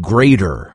greater.